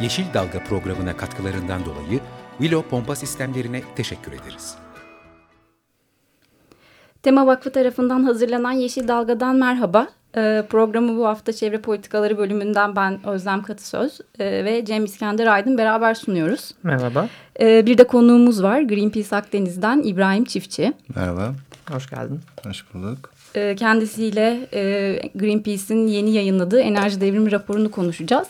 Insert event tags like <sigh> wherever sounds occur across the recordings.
Yeşil Dalga programına katkılarından dolayı Willow Pompa Sistemlerine teşekkür ederiz. Tema Vakfı tarafından hazırlanan Yeşil Dalga'dan merhaba. Ee, programı bu hafta Çevre Politikaları bölümünden ben Özlem Katısöz e, ve Cem İskender Aydın beraber sunuyoruz. Merhaba. Ee, bir de konuğumuz var Greenpeace Akdeniz'den İbrahim Çiftçi. Merhaba. Hoş geldin. Hoş bulduk. Ee, kendisiyle e, Greenpeace'in yeni yayınladığı enerji devrimi raporunu konuşacağız.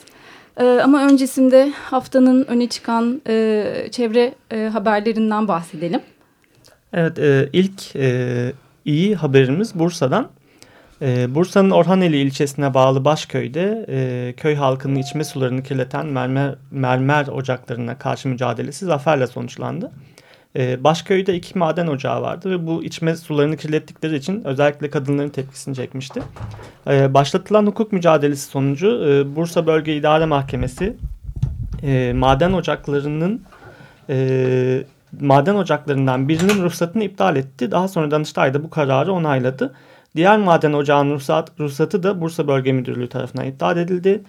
Ee, ama öncesinde haftanın öne çıkan e, çevre e, haberlerinden bahsedelim. Evet e, ilk e, iyi haberimiz Bursa'dan. E, Bursa'nın Orhaneli ilçesine bağlı Başköy'de e, köy halkının içme sularını kirleten mermer, mermer ocaklarına karşı mücadelesi zaferle sonuçlandı. E, Başköy'de iki maden ocağı vardı ve bu içme sularını kirlettikleri için özellikle kadınların tepkisini çekmişti. E, başlatılan hukuk mücadelesi sonucu e, Bursa Bölge İdare Mahkemesi e, maden ocaklarının e, maden ocaklarından birinin ruhsatını iptal etti. Daha sonra Danıştay da bu kararı onayladı. Diğer maden ocağının ruhsat, ruhsatı da Bursa Bölge Müdürlüğü tarafından iptal edildi.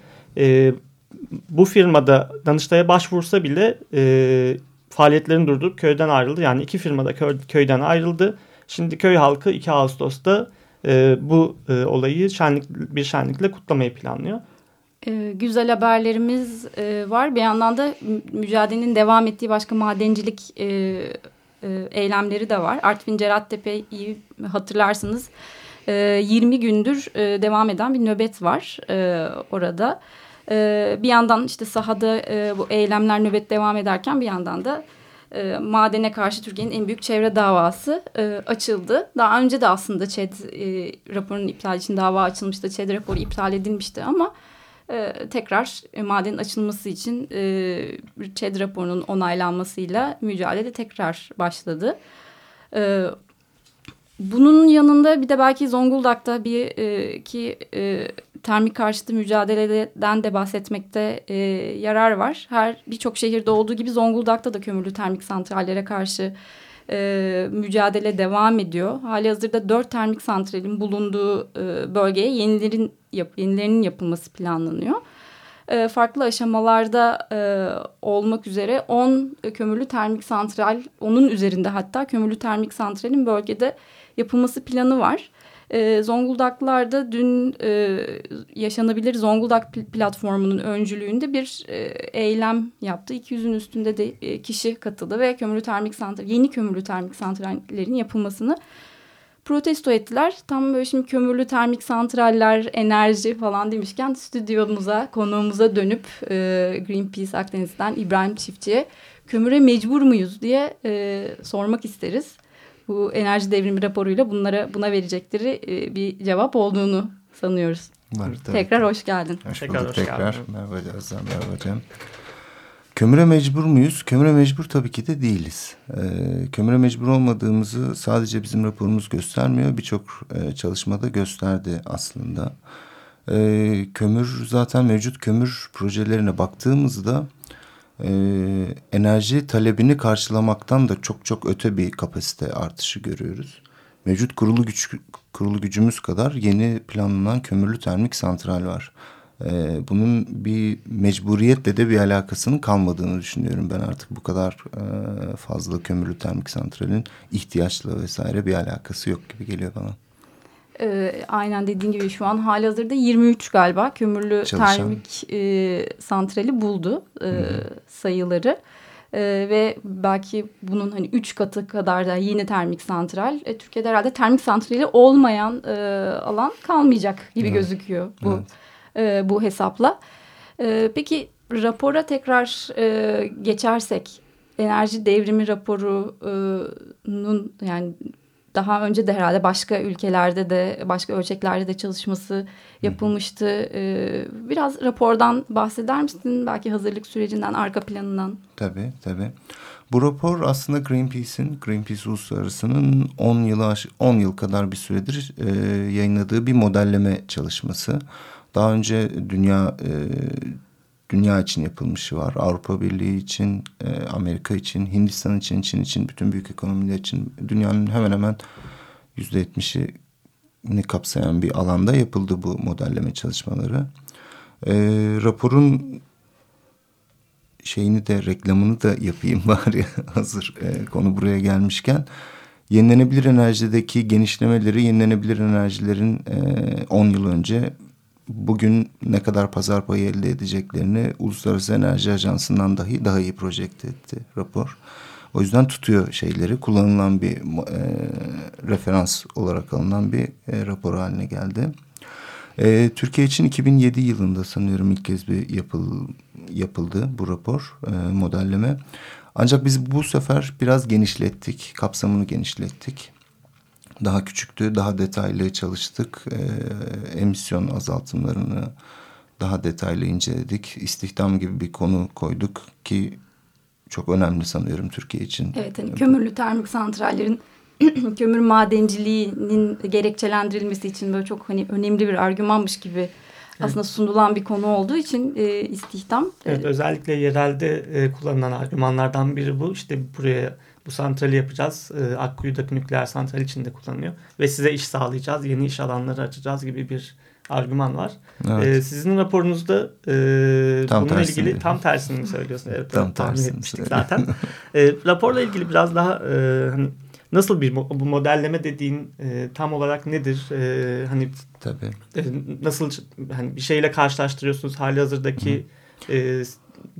Bu firmada Danıştay'a başvursa bile e, faaliyetlerini durdurup köyden ayrıldı. Yani iki firmada köy, köyden ayrıldı. Şimdi köy halkı 2 Ağustos'ta e, bu e, olayı şenlik, bir şenlikle kutlamayı planlıyor. Ee, güzel haberlerimiz e, var. Bir yandan da mücadelenin devam ettiği başka madencilik e, e, eylemleri de var. Artvin Cerattepe'yi hatırlarsınız. E, 20 gündür e, devam eden bir nöbet var e, orada. E, bir yandan işte sahada e, bu eylemler nöbet devam ederken bir yandan da e, madene karşı Türkiye'nin en büyük çevre davası e, açıldı. Daha önce de aslında ÇED raporunun iptal için dava açılmıştı. ÇED raporu iptal edilmişti ama tekrar e, madenin açılması için ÇED raporunun onaylanmasıyla mücadele tekrar başladı. Bunun yanında bir de belki Zonguldak'ta bir ki termik karşıtı mücadeleden de bahsetmekte e, yarar var. Her birçok şehirde olduğu gibi Zonguldak'ta da kömürlü termik santrallere karşı e, mücadele devam ediyor. Hali hazırda dört termik santralin bulunduğu e, bölgeye yenilerin, yap, yenilerinin yapılması planlanıyor. E, farklı aşamalarda e, olmak üzere 10 kömürlü termik santral, onun üzerinde hatta kömürlü termik santralin bölgede yapılması planı var. E, Zonguldaklılar dün e, yaşanabilir Zonguldak platformunun öncülüğünde bir e, eylem yaptı. 200'ün üstünde de e, kişi katıldı ve kömürlü termik santral, yeni kömürlü termik santrallerin yapılmasını protesto ettiler. Tam böyle şimdi kömürlü termik santraller, enerji falan demişken stüdyomuza, konuğumuza dönüp e, Greenpeace Akdeniz'den İbrahim Çiftçi'ye kömüre mecbur muyuz diye e, sormak isteriz bu enerji devrimi raporuyla bunlara buna verecekleri e, bir cevap olduğunu sanıyoruz. Var, tabii. Tekrar hoş geldin. Hoş tekrar bulduk hoş tekrar. Geldin. Merhaba Özlem, merhaba Cem. Kömüre mecbur muyuz? Kömüre mecbur tabii ki de değiliz. Ee, kömüre mecbur olmadığımızı sadece bizim raporumuz göstermiyor. Birçok e, çalışmada gösterdi aslında. Ee, kömür zaten mevcut kömür projelerine baktığımızda e, enerji talebini karşılamaktan da çok çok öte bir kapasite artışı görüyoruz. Mevcut kurulu güç kurulu gücümüz kadar yeni planlanan kömürlü termik santral var. Ee, bunun bir mecburiyetle de bir alakasının kalmadığını düşünüyorum. Ben artık bu kadar e, fazla kömürlü termik santralin ihtiyaçla vesaire bir alakası yok gibi geliyor bana. Ee, aynen dediğin gibi şu an hali hazırda 23 galiba kömürlü Çalışan. termik e, santrali buldu e, sayıları. E, ve belki bunun hani üç katı kadar da yeni termik santral. E, Türkiye'de herhalde termik santrali olmayan e, alan kalmayacak gibi Evet. gözüküyor bu Evet. e, bu hesapla. E, peki rapora tekrar e, geçersek enerji devrimi raporunun yani daha önce de herhalde başka ülkelerde de başka ölçeklerde de çalışması yapılmıştı. Ee, biraz rapordan bahseder misin? Belki hazırlık sürecinden, arka planından. Tabii tabii. Bu rapor aslında Greenpeace'in, Greenpeace Uluslararası'nın 10 yılı 10 yıl kadar bir süredir e, yayınladığı bir modelleme çalışması. Daha önce dünya e, dünya için yapılmışı var. Avrupa Birliği için, e, Amerika için, Hindistan için, Çin için, bütün büyük ekonomiler için dünyanın hemen hemen yüzde yetmişini kapsayan bir alanda yapıldı bu modelleme çalışmaları. E, raporun şeyini de reklamını da yapayım <laughs> bari hazır e, konu buraya gelmişken. Yenilenebilir enerjideki genişlemeleri yenilenebilir enerjilerin 10 e, yıl önce bugün ne kadar pazar payı elde edeceklerini Uluslararası Enerji Ajansı'ndan dahi daha iyi projekte etti rapor. O yüzden tutuyor şeyleri kullanılan bir e, referans olarak alınan bir e, rapor haline geldi. E, Türkiye için 2007 yılında sanıyorum ilk kez bir yapıl, yapıldı bu rapor e, modelleme. Ancak biz bu sefer biraz genişlettik, kapsamını genişlettik. Daha küçüktü, daha detaylı çalıştık. E, emisyon azaltımlarını daha detaylı inceledik. İstihdam gibi bir konu koyduk ki çok önemli sanıyorum Türkiye için. Evet, hani kömürlü termik santrallerin <clears throat> kömür madenciliğinin gerekçelendirilmesi için böyle çok hani önemli bir argümanmış gibi aslında sunulan bir konu olduğu için e, istihdam. E, evet, özellikle yerelde e, kullanılan argümanlardan biri bu. İşte buraya bu santrali yapacağız. E, Akkuyu'daki nükleer santral için de kullanılıyor. Ve size iş sağlayacağız, yeni iş alanları açacağız gibi bir argüman var. Evet. E, sizin raporunuzda e, tam bununla ilgili tam tersini söylüyorsunuz. <laughs> Evet, tam etmiştik zaten. <laughs> e, raporla ilgili biraz daha e, hani Nasıl bir bu modelleme dediğin e, tam olarak nedir? E, hani Tabii. E, nasıl hani bir şeyle karşılaştırıyorsunuz hali hazırdaki e,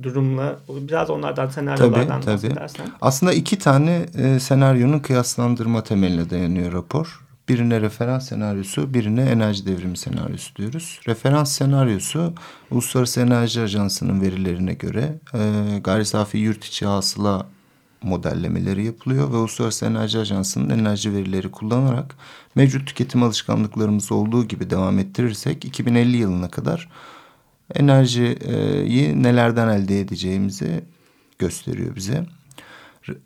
durumla biraz onlardan senaryolardan tabii, tabii. bahsedersen. Aslında iki tane e, senaryonun kıyaslandırma temeline dayanıyor rapor. Birine referans senaryosu, birine enerji devrimi senaryosu diyoruz. Referans senaryosu Uluslararası Enerji Ajansı'nın verilerine göre e, gayri safi yurt içi hasıla modellemeleri yapılıyor ve Uluslararası Enerji Ajansı'nın enerji verileri kullanarak mevcut tüketim alışkanlıklarımız olduğu gibi devam ettirirsek 2050 yılına kadar enerjiyi nelerden elde edeceğimizi gösteriyor bize.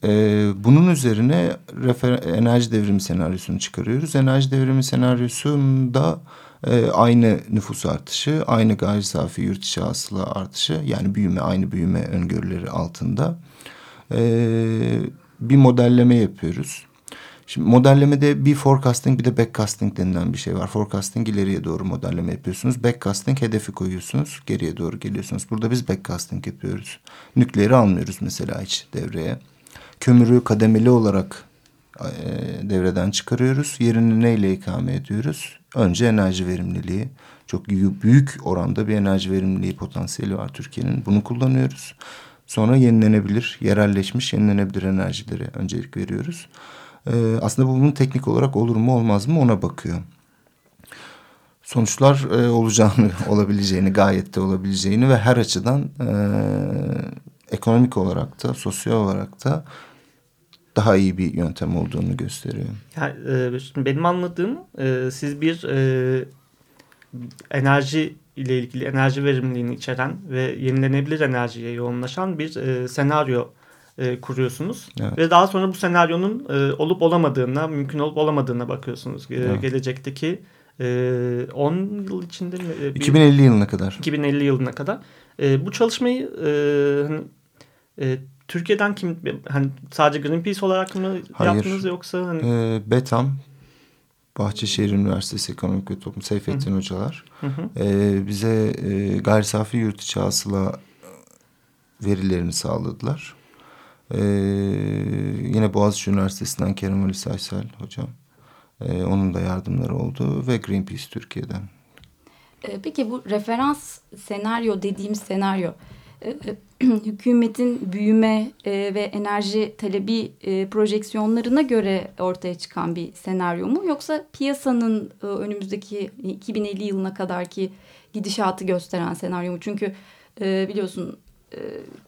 Ee, bunun üzerine enerji devrimi senaryosunu çıkarıyoruz. Enerji devrimi senaryosunda e, aynı nüfus artışı, aynı gayri safi yurt içi hasıla artışı yani büyüme, aynı büyüme öngörüleri altında e, bir modelleme yapıyoruz. Şimdi modellemede bir forecasting bir de backcasting denilen bir şey var. Forecasting ileriye doğru modelleme yapıyorsunuz. Backcasting hedefi koyuyorsunuz. Geriye doğru geliyorsunuz. Burada biz backcasting yapıyoruz. Nükleeri almıyoruz mesela hiç devreye. Kömürü kademeli olarak e, devreden çıkarıyoruz. Yerini neyle ikame ediyoruz? Önce enerji verimliliği. Çok büyük oranda bir enerji verimliliği potansiyeli var Türkiye'nin. Bunu kullanıyoruz. Sonra yenilenebilir, yerelleşmiş yenilenebilir enerjilere öncelik veriyoruz. Ee, aslında bunun teknik olarak olur mu olmaz mı ona bakıyor. Sonuçlar e, olacağını, <laughs> olabileceğini, gayet de olabileceğini ve her açıdan e, ekonomik olarak da, sosyal olarak da daha iyi bir yöntem olduğunu gösteriyor. Yani, e, benim anladığım e, siz bir e, enerji ile ilgili enerji verimliliğini içeren ve yenilenebilir enerjiye yoğunlaşan bir e, senaryo e, kuruyorsunuz. Evet. Ve daha sonra bu senaryonun e, olup olamadığına, mümkün olup olamadığına bakıyorsunuz. E, evet. Gelecekteki e, 10 yıl içinde mi? E, 2050 yılına kadar. 2050 yılına kadar. E, bu çalışmayı e, hani, e, Türkiye'den kim hani sadece Greenpeace olarak mı Hayır. yaptınız yoksa hani... E, Betam Bahçeşehir Üniversitesi Ekonomik ve Toplum Seyfettin hı hocalar hı hı. E, bize e, gayri safi yurt içi hasıla verilerini sağladılar. E, yine Boğaziçi Üniversitesi'nden Kerem Ali Saysal hocam. E, onun da yardımları oldu ve Greenpeace Türkiye'den. E, peki bu referans senaryo dediğimiz senaryo e, e, <clears throat> hükümetin büyüme e, ve enerji talebi projeksiyonlarına göre ortaya çıkan bir senaryo mu? Yoksa piyasanın önümüzdeki 2050 yılına kadarki gidişatı gösteren senaryo mu? Çünkü biliyorsun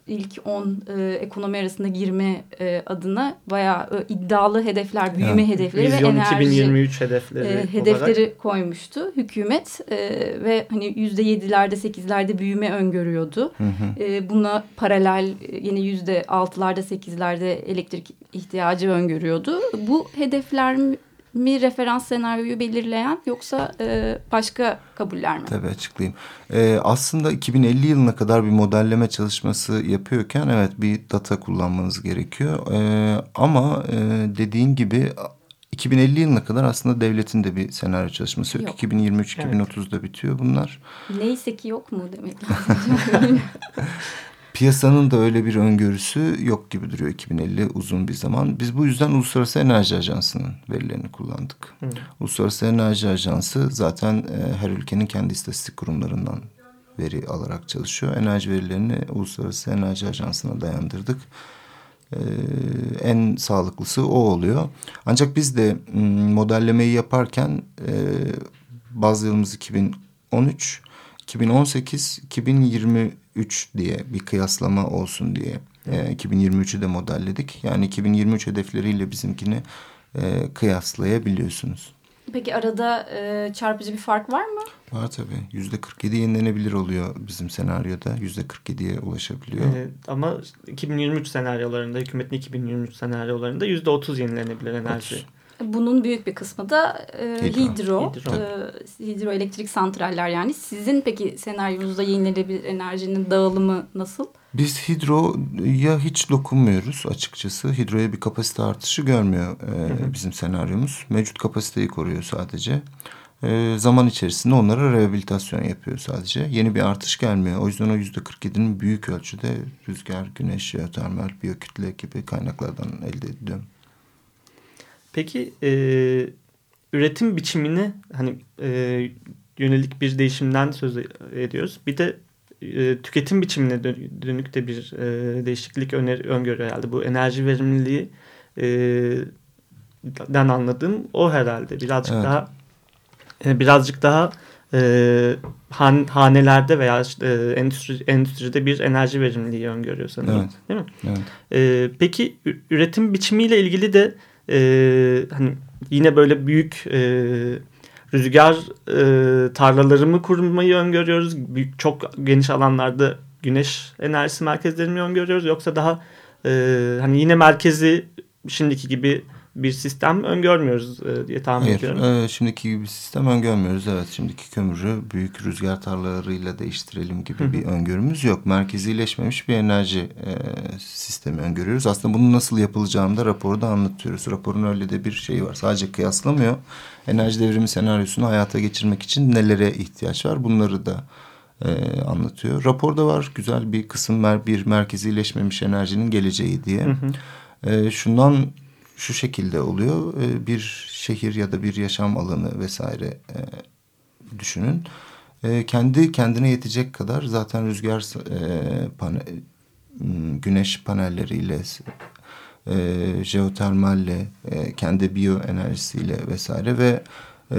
ilk 10 e, ekonomi arasında girme e, adına bayağı e, iddialı hedefler, büyüme Evet. hedefleri Vizyon ve enerji 2023 hedefleri e, olarak. hedefleri koymuştu hükümet e, ve hani yüzde yedilerde sekizlerde büyüme öngörüyordu. Hı hı. E, buna paralel e, yine yüzde altılarda sekizlerde elektrik ihtiyacı öngörüyordu. Bu hedefler mi, referans senaryoyu belirleyen yoksa e, başka kabuller mi? Tabii açıklayayım. Ee, aslında 2050 yılına kadar bir modelleme çalışması yapıyorken evet bir data kullanmanız gerekiyor. Ee, ama e, dediğin gibi 2050 yılına kadar aslında devletin de bir senaryo çalışması yok. Yok. 2023-2030'da bitiyor bunlar. Neyse ki yok mu demek <laughs> lazım. <laughs> Piyasanın da öyle bir öngörüsü yok gibi duruyor 2050 uzun bir zaman. Biz bu yüzden Uluslararası Enerji Ajansı'nın verilerini kullandık. Hı. Uluslararası Enerji Ajansı zaten e, her ülkenin kendi istatistik kurumlarından veri alarak çalışıyor. Enerji verilerini Uluslararası Enerji Ajansı'na dayandırdık. E, en sağlıklısı o oluyor. Ancak biz de modellemeyi yaparken e, bazı yılımız 2013, 2018, 2023 diye bir kıyaslama olsun diye e, 2023'ü de modelledik. Yani 2023 hedefleriyle bizimkini e, kıyaslayabiliyorsunuz. Peki arada e, çarpıcı bir fark var mı? Var tabii. Yüzde 47 yenilenebilir oluyor bizim senaryoda. Yüzde 47'ye ulaşabiliyor. Ee, ama 2023 senaryolarında, hükümetin 2023 senaryolarında %30 yenilenebilir enerji. 30. Bunun büyük bir kısmı da e, Hidro. hidro, Hidro. e, hidroelektrik santraller yani. Sizin peki senaryonuzda yenilenebilir enerjinin dağılımı nasıl? Biz hidroya hiç dokunmuyoruz açıkçası. Hidroya bir kapasite artışı görmüyor e, bizim senaryomuz. Mevcut kapasiteyi koruyor sadece. E, zaman içerisinde onlara rehabilitasyon yapıyor sadece. Yeni bir artış gelmiyor. O yüzden o yüzde 47'nin büyük ölçüde rüzgar, güneş, jeotermal, biyokütle gibi kaynaklardan elde ediliyor. Peki e, üretim biçimini hani e, yönelik bir değişimden söz ediyoruz. Bir de e, tüketim biçimine dön- dönük de bir e, değişiklik öner öngörüyor herhalde. Bu enerji verimliliği e, den anladığım o herhalde. Birazcık Evet. daha e, birazcık daha e, han, hanelerde veya e, endüstri, endüstride bir enerji verimliliği öngörüyor sanırım. Evet. Değil mi? Evet. Ee, peki üretim biçimiyle ilgili de e, hani yine böyle büyük e, rüzgar e, tarlaları mı kurmayı öngörüyoruz? Büyük, çok geniş alanlarda güneş enerjisi merkezlerini öngörüyoruz? Yoksa daha e, hani yine merkezi şimdiki gibi bir sistem öngörmüyoruz e, diye tahmin Hayır, ediyorum. e, şimdiki gibi bir sistem öngörmüyoruz. Evet, şimdiki kömürü büyük rüzgar tarlalarıyla değiştirelim gibi bir öngörümüz yok. Merkezileşmemiş bir enerji e, sistemi öngörüyoruz. Aslında bunun nasıl yapılacağını da raporda anlatıyoruz. Raporun öyle de bir şeyi var. Sadece kıyaslamıyor. Enerji devrimi senaryosunu hayata geçirmek için nelere ihtiyaç var bunları da e, anlatıyor. Raporda var güzel bir kısım bir merkezileşmemiş enerjinin geleceği diye. E, şundan şu şekilde oluyor. E, bir şehir ya da bir yaşam alanı vesaire e, düşünün. E, kendi kendine yetecek kadar zaten rüzgar e, pane, m, güneş panelleriyle e, jeotermalle e, kendi biyoenerjisiyle vesaire ve e,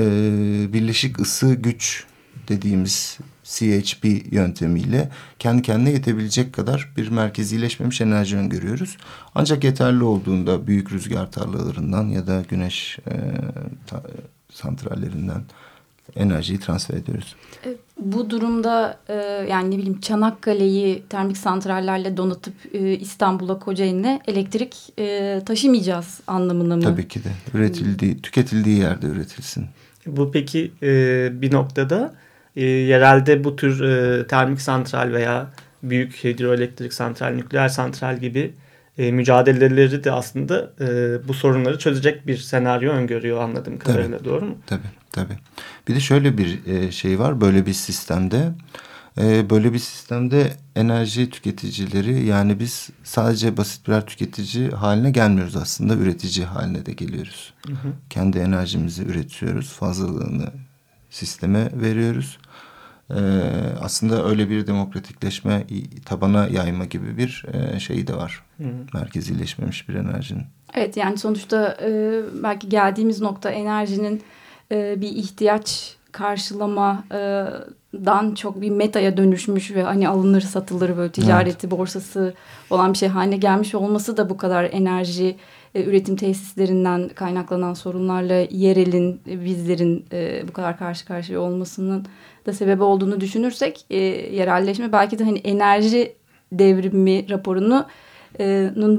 birleşik ısı güç dediğimiz CHP yöntemiyle kendi kendine yetebilecek kadar bir merkezileşmemiş enerji öngörüyoruz. Ancak yeterli olduğunda büyük rüzgar tarlalarından ya da güneş e, ta, santrallerinden enerjiyi transfer ediyoruz. E, Bu durumda e, yani ne bileyim Çanakkale'yi termik santrallerle donatıp e, İstanbul'a Kocaeli'ne elektrik e, taşımayacağız anlamına mı? Tabii ki de üretildiği, tüketildiği yerde üretilsin. Bu peki e, bir noktada e, yerelde bu tür e, termik santral veya büyük hidroelektrik santral, nükleer santral gibi e, mücadeleleri de aslında e, bu sorunları çözecek bir senaryo öngörüyor anladığım kadarıyla doğru mu? Tabii tabii. Bir de şöyle bir e, şey var böyle bir sistemde. E, böyle bir sistemde enerji tüketicileri yani biz sadece basit birer tüketici haline gelmiyoruz aslında üretici haline de geliyoruz. Kendi enerjimizi üretiyoruz fazlalığını sisteme veriyoruz. E, aslında öyle bir demokratikleşme tabana yayma gibi bir e, şeyi de var. Merkezileşmemiş bir enerjinin. Evet yani sonuçta e, belki geldiğimiz nokta enerjinin e, bir ihtiyaç karşılamadan çok bir metaya dönüşmüş ve hani alınır satılır böyle ticareti evet. borsası olan bir şey haline gelmiş olması da bu kadar enerji e, üretim tesislerinden kaynaklanan sorunlarla yerelin, e, bizlerin e, bu kadar karşı karşıya olmasının da sebebi olduğunu düşünürsek e, yerelleşme belki de hani enerji devrimi raporunu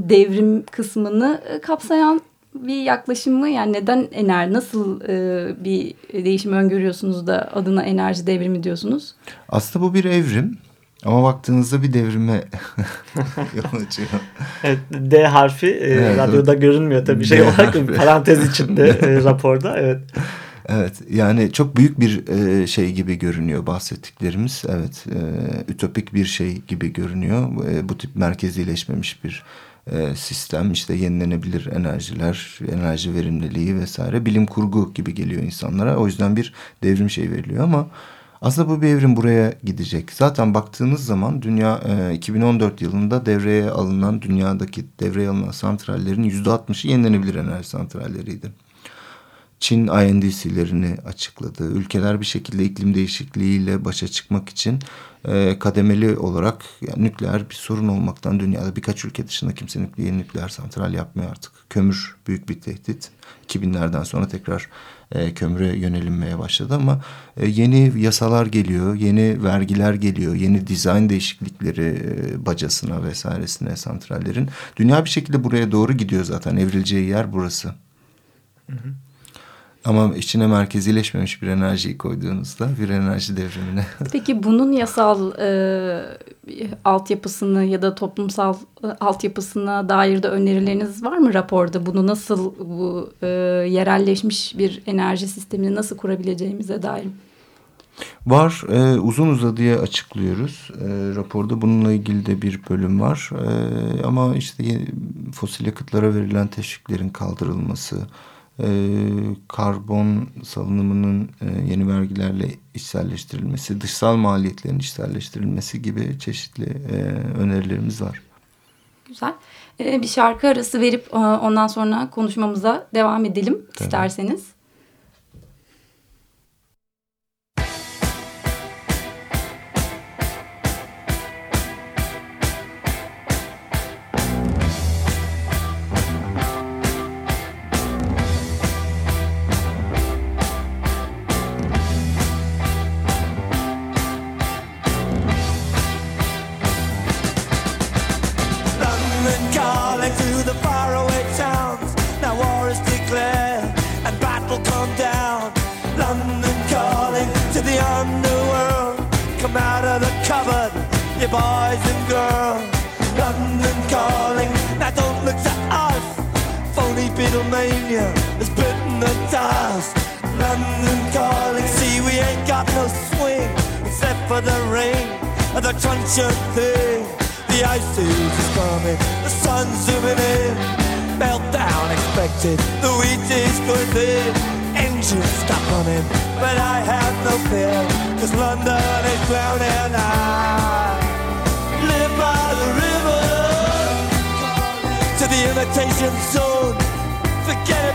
devrim kısmını kapsayan bir yaklaşım mı? Yani neden enerji, nasıl e, bir değişim öngörüyorsunuz da adına enerji devrimi diyorsunuz? Aslında bu bir evrim. Ama baktığınızda bir devrime <laughs> yol açıyor. Evet, D harfi e, evet, radyoda evet. görünmüyor tabii şey olarak parantez içinde <laughs> e, raporda. Evet. Evet yani çok büyük bir e, şey gibi görünüyor bahsettiklerimiz. Evet e, ütopik bir şey gibi görünüyor. E, bu tip merkezileşmemiş bir e, sistem işte yenilenebilir enerjiler, enerji verimliliği vesaire bilim kurgu gibi geliyor insanlara. O yüzden bir devrim şey veriliyor ama aslında bu bir evrim buraya gidecek. Zaten baktığınız zaman dünya e, 2014 yılında devreye alınan dünyadaki devreye alınan santrallerin yüzde altmışı yenilenebilir enerji santralleriydi. Çin INDC'lerini açıkladı. Ülkeler bir şekilde iklim değişikliğiyle başa çıkmak için e, kademeli olarak yani nükleer bir sorun olmaktan dünyada birkaç ülke dışında kimse nükleer, nükleer santral yapmıyor artık. Kömür büyük bir tehdit. 2000'lerden sonra tekrar e, kömüre yönelinmeye başladı ama e, yeni yasalar geliyor, yeni vergiler geliyor, yeni dizayn değişiklikleri e, bacasına vesairesine santrallerin. Dünya bir şekilde buraya doğru gidiyor zaten. Evrileceği yer burası. Hı hı. Ama içine merkezileşmemiş bir enerjiyi koyduğunuzda bir enerji devrimine. <laughs> Peki bunun yasal e, altyapısını ya da toplumsal e, altyapısına dair de önerileriniz var mı raporda? Bunu nasıl bu e, yerelleşmiş bir enerji sistemini nasıl kurabileceğimize dair? Var. E, uzun uzadıya açıklıyoruz. E, raporda bununla ilgili de bir bölüm var. E, ama işte fosil yakıtlara verilen teşviklerin kaldırılması, e, karbon salınımının e, yeni vergilerle içselleştirilmesi, dışsal maliyetlerin içselleştirilmesi gibi çeşitli e, önerilerimiz var. Güzel. Ee, bir şarkı arası verip e, ondan sonra konuşmamıza devam edelim Tabii. isterseniz. Pennsylvania has bitten the dust. London calling, see we ain't got no swing except for the rain and the crunch of thing. The ice is coming, the sun's zooming in. Meltdown expected, the wheat is good in. Engines stop running, but I have no fear, cause London is drowning. I live by the river to the imitation zone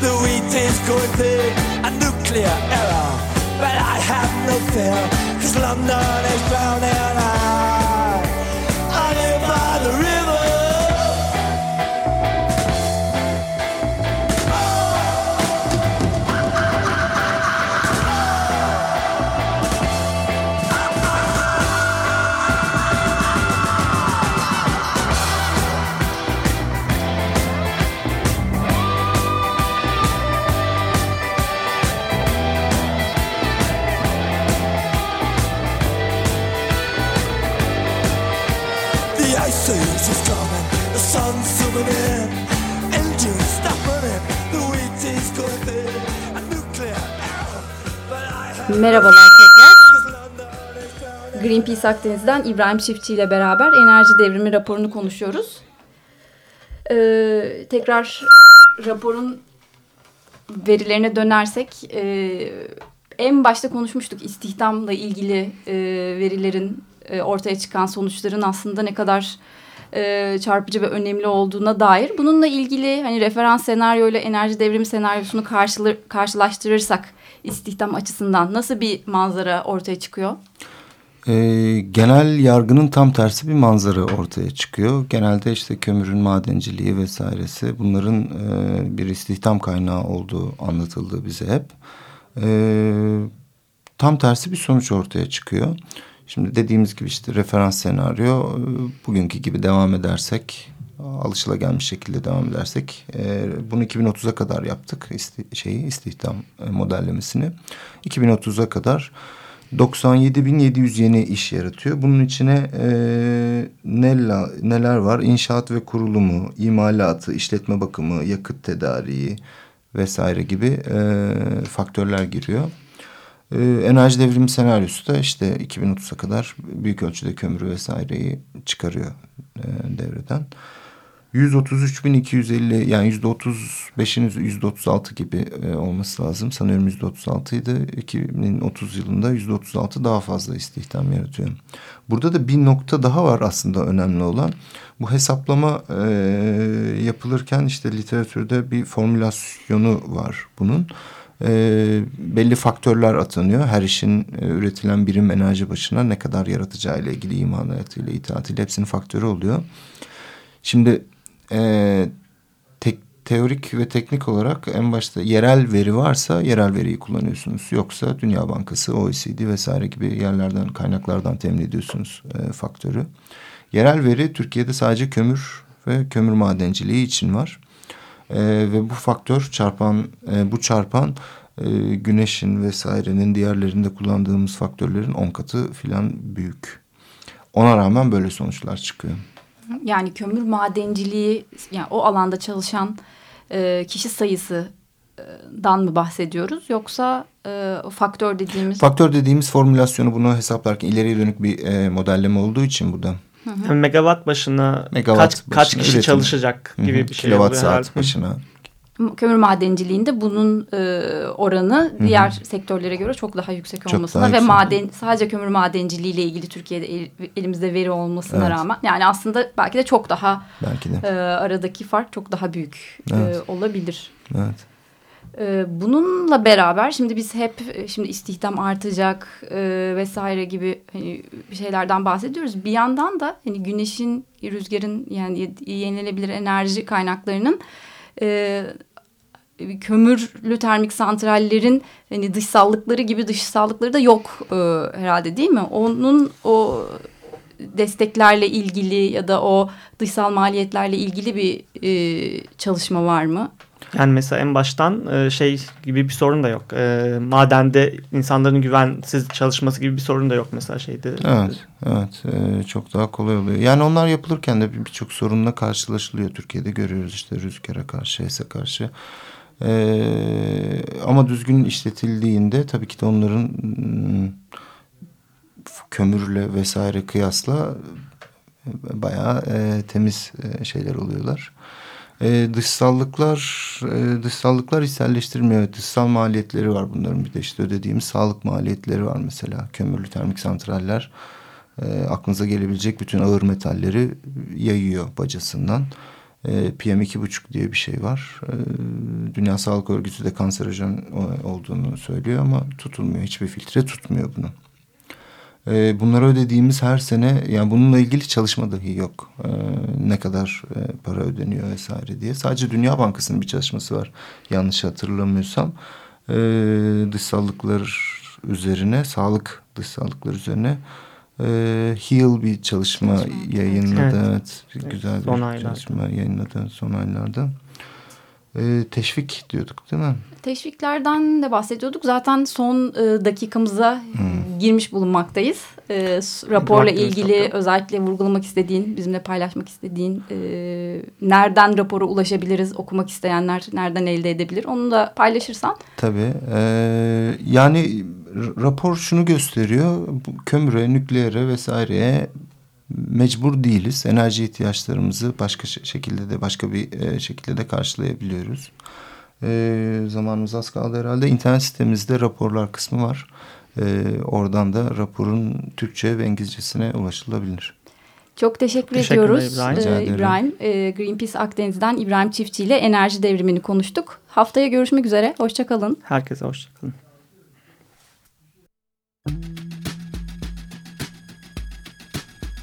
The wheat is going big, a nuclear error. But I have no fear, cause London is drowning out. Merhabalar tekrar. Greenpeace Akdeniz'den İbrahim Çiftçi ile beraber enerji devrimi raporunu konuşuyoruz. Ee, tekrar raporun verilerine dönersek e, en başta konuşmuştuk istihdamla ilgili e, verilerin e, ortaya çıkan sonuçların aslında ne kadar e, çarpıcı ve önemli olduğuna dair. Bununla ilgili hani referans senaryo ile enerji devrimi senaryosunu karşılaştırırsak istihdam açısından nasıl bir manzara ortaya çıkıyor? E, genel yargının tam tersi bir manzara ortaya çıkıyor. Genelde işte kömürün madenciliği vesairesi bunların e, bir istihdam kaynağı olduğu anlatıldı bize hep. E, tam tersi bir sonuç ortaya çıkıyor. Şimdi dediğimiz gibi işte referans senaryo e, bugünkü gibi devam edersek alışılagelmiş şekilde devam edersek e, bunu 2030'a kadar yaptık isti, şeyi istihdam e, modellemesini 2030'a kadar 97.700 yeni iş yaratıyor. Bunun içine e, neler, neler var? İnşaat ve kurulumu, imalatı, işletme bakımı, yakıt tedariği vesaire gibi e, faktörler giriyor. E, enerji devrimi senaryosu da işte 2030'a kadar büyük ölçüde kömürü vesaireyi çıkarıyor e, devreden. 133.250 yani yüzde 35'in yüzde 36 gibi e, olması lazım. Sanıyorum yüzde 36 idi. 2030 yılında yüzde 36 daha fazla istihdam yaratıyor. Burada da bir nokta daha var aslında önemli olan. Bu hesaplama e, yapılırken işte literatürde bir formülasyonu var bunun. E, belli faktörler atanıyor. Her işin e, üretilen birim enerji başına ne kadar yaratacağı ile ilgili imalatıyla, itaatıyla hepsinin faktörü oluyor. Şimdi e, tek, teorik ve teknik olarak en başta yerel veri varsa yerel veriyi kullanıyorsunuz. Yoksa Dünya Bankası, OECD vesaire gibi yerlerden kaynaklardan temin ediyorsunuz e, faktörü. Yerel veri Türkiye'de sadece kömür ve kömür madenciliği için var. E, ve bu faktör çarpan, e, bu çarpan e, güneşin vesairenin diğerlerinde kullandığımız faktörlerin on katı filan büyük. Ona rağmen böyle sonuçlar çıkıyor. Yani kömür madenciliği yani o alanda çalışan e, kişi sayısından mı bahsediyoruz yoksa e, faktör dediğimiz? Faktör dediğimiz formülasyonu bunu hesaplarken ileriye dönük bir e, modelleme olduğu için bu da. Yani megawatt başına megawatt kaç, başına kaç kişi üretim. çalışacak gibi Hı -hı. bir şey Kilowatt saat herhalde. başına kömür madenciliğinde bunun e, oranı Hı-hı. diğer sektörlere göre çok daha yüksek çok olmasına daha ve yüksek. maden sadece kömür madenciliğiyle ilgili Türkiye'de el, elimizde veri olmasına evet. rağmen yani aslında belki de çok daha belki de. E, aradaki fark çok daha büyük e, evet. e, olabilir. Evet. Bununla beraber şimdi biz hep e, şimdi istihdam artacak e, vesaire gibi hani, bir şeylerden bahsediyoruz. Bir yandan da hani güneşin, rüzgarın yani yenilenebilir enerji kaynaklarının e, kömürlü termik santrallerin hani dışsallıkları gibi dışsallıkları da yok e, herhalde değil mi? Onun o desteklerle ilgili ya da o dışsal maliyetlerle ilgili bir e, çalışma var mı? Yani mesela en baştan e, şey gibi bir sorun da yok. E, madende insanların güvensiz çalışması gibi bir sorun da yok mesela şeyde. Evet, evet. E, çok daha kolay oluyor. Yani onlar yapılırken de birçok sorunla karşılaşılıyor. Türkiye'de görüyoruz işte rüzgara karşı, HES'e karşı. Ama düzgün işletildiğinde tabii ki de onların ıı, kömürle vesaire kıyasla bayağı temiz şeyler oluyorlar. E, dışsallıklar e, dışsallıklar içselleştirmiyor. Dışsal maliyetleri var bunların bir de işte ödediğimiz sağlık maliyetleri var mesela. Kömürlü termik santraller e, aklınıza gelebilecek bütün ağır metalleri yayıyor bacasından. E, PM2,5 diye bir şey var. E, Dünya Sağlık Örgütü de kanserojen olduğunu söylüyor ama tutulmuyor. Hiçbir filtre tutmuyor bunu. E, bunlara ödediğimiz her sene yani bununla ilgili çalışma dahi yok. E, ne kadar e, para ödeniyor vesaire diye. Sadece Dünya Bankası'nın bir çalışması var. Yanlış hatırlamıyorsam. E, dışsallıklar üzerine, sağlık dışsallıklar üzerine e, Heal bir çalışma, yayınladı. Evet. evet. Güzel son bir aylarda. çalışma yayınladı son aylarda. E, teşvik diyorduk değil mi? Teşviklerden de bahsediyorduk. Zaten son e, dakikamıza hmm. girmiş bulunmaktayız. E, raporla ilgili tabii. özellikle vurgulamak istediğin, bizimle paylaşmak istediğin e, nereden rapora ulaşabiliriz, okumak isteyenler nereden elde edebilir onu da paylaşırsan. Tabii. E, yani rapor şunu gösteriyor. Kömüre, nükleere vesaireye mecbur değiliz. Enerji ihtiyaçlarımızı başka şekilde de başka bir e, şekilde de karşılayabiliyoruz. E, zamanımız az kaldı herhalde. İnternet sitemizde raporlar kısmı var. E, oradan da raporun Türkçe ve İngilizcesine ulaşılabilir. Çok teşekkür ediyoruz İbrahim. Ee, İbrahim e, Greenpeace Akdeniz'den İbrahim Çiftçi ile enerji devrimini konuştuk. Haftaya görüşmek üzere. Hoşçakalın. Herkese hoşçakalın.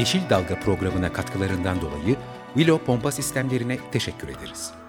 Yeşil Dalga programına katkılarından dolayı Willow Pompa Sistemlerine teşekkür ederiz.